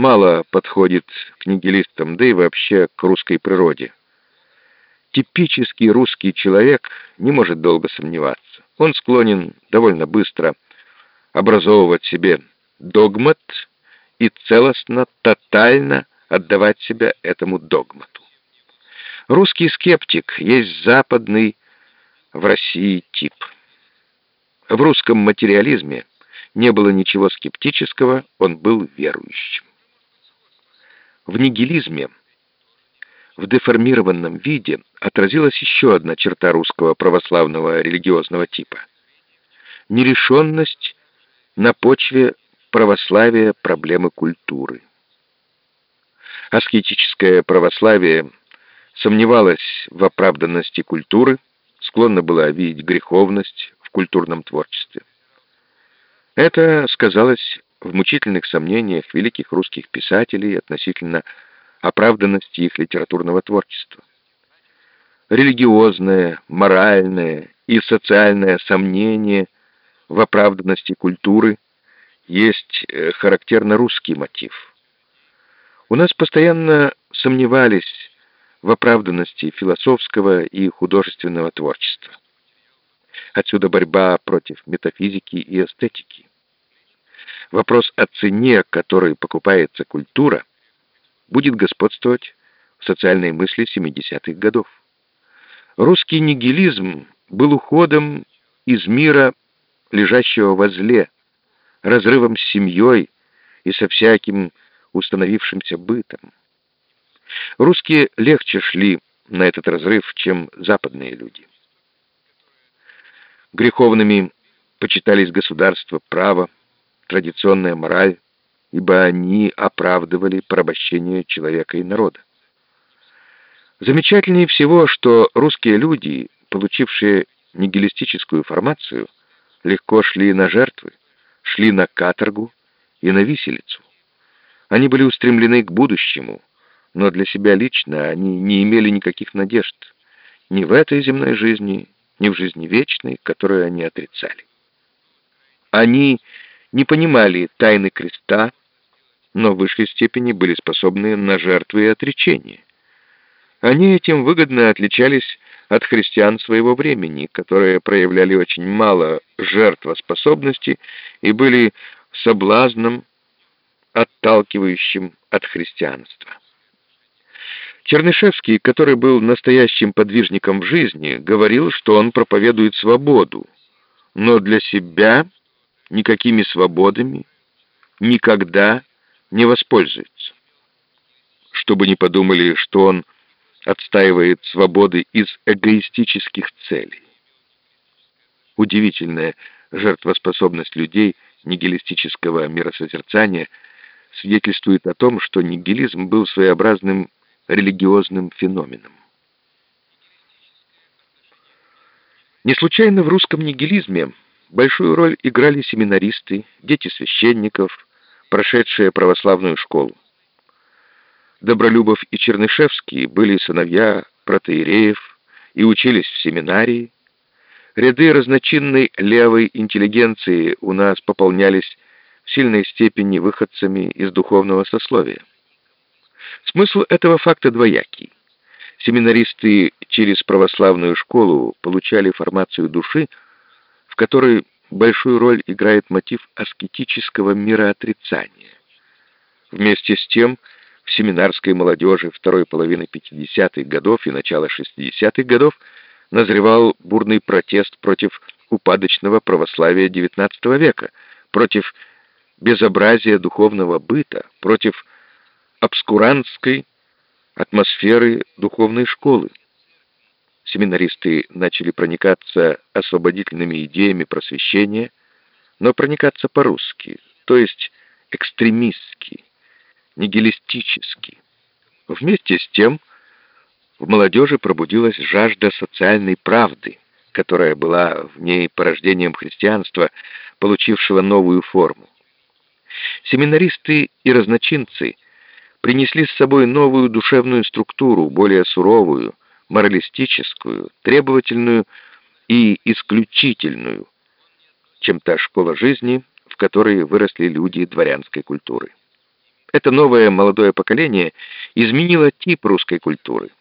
мало подходит к нигилистам, да и вообще к русской природе. Типический русский человек не может долго сомневаться. Он склонен довольно быстро образовывать себе догмат и целостно, тотально отдавать себя этому догмату. Русский скептик есть западный в России тип. В русском материализме не было ничего скептического, он был верующим. В нигилизме, в деформированном виде, отразилась еще одна черта русского православного религиозного типа. Нерешенность на почве православия проблемы культуры. Аскетическое православие сомневалось в оправданности культуры, склонно было видеть греховность в культурном творчестве. Это сказалось в мучительных сомнениях великих русских писателей относительно оправданности их литературного творчества. Религиозное, моральное и социальное сомнение в оправданности культуры есть э, характерно русский мотив. У нас постоянно сомневались в оправданности философского и художественного творчества. Отсюда борьба против метафизики и эстетики. Вопрос о цене, которой покупается культура, будет господствовать в социальной мысли 70-х годов. Русский нигилизм был уходом из мира, лежащего возле, разрывом с семьей и со всяким установившимся бытом. Русские легче шли на этот разрыв, чем западные люди. Греховными почитались государство, право, традиционная мораль, ибо они оправдывали порабощение человека и народа. Замечательнее всего, что русские люди, получившие нигилистическую формацию, легко шли на жертвы, шли на каторгу и на виселицу. Они были устремлены к будущему, но для себя лично они не имели никаких надежд ни в этой земной жизни, ни в жизни вечной, которую они отрицали. Они не понимали тайны креста, но в высшей степени были способны на жертвы и отречения. Они этим выгодно отличались от христиан своего времени, которые проявляли очень мало жертвоспособности и были соблазном, отталкивающим от христианства. Чернышевский, который был настоящим подвижником в жизни, говорил, что он проповедует свободу, но для себя никакими свободами никогда не воспользуется. Чтобы не подумали, что он отстаивает свободы из эгоистических целей. Удивительная жертвоспособность людей нигилистического миросозерцания свидетельствует о том, что нигилизм был своеобразным религиозным феноменом. Не случайно в русском нигилизме большую роль играли семинаристы, дети священников, прошедшие православную школу. Добролюбов и Чернышевский были сыновья протеереев и учились в семинарии. Ряды разночинной левой интеллигенции у нас пополнялись в сильной степени выходцами из духовного сословия. Смысл этого факта двоякий. Семинаристы через православную школу получали формацию души, которой большую роль играет мотив аскетического мироотрицания. Вместе с тем, в семинарской молодежи второй половины 50-х годов и начала 60-х годов назревал бурный протест против упадочного православия XIX века, против безобразия духовного быта, против обскурантской атмосферы духовной школы. Семинаристы начали проникаться освободительными идеями просвещения, но проникаться по-русски, то есть экстремистски, нигилистически. Вместе с тем в молодежи пробудилась жажда социальной правды, которая была в ней порождением христианства, получившего новую форму. Семинаристы и разночинцы принесли с собой новую душевную структуру, более суровую, моралистическую, требовательную и исключительную, чем та школа жизни, в которой выросли люди дворянской культуры. Это новое молодое поколение изменило тип русской культуры.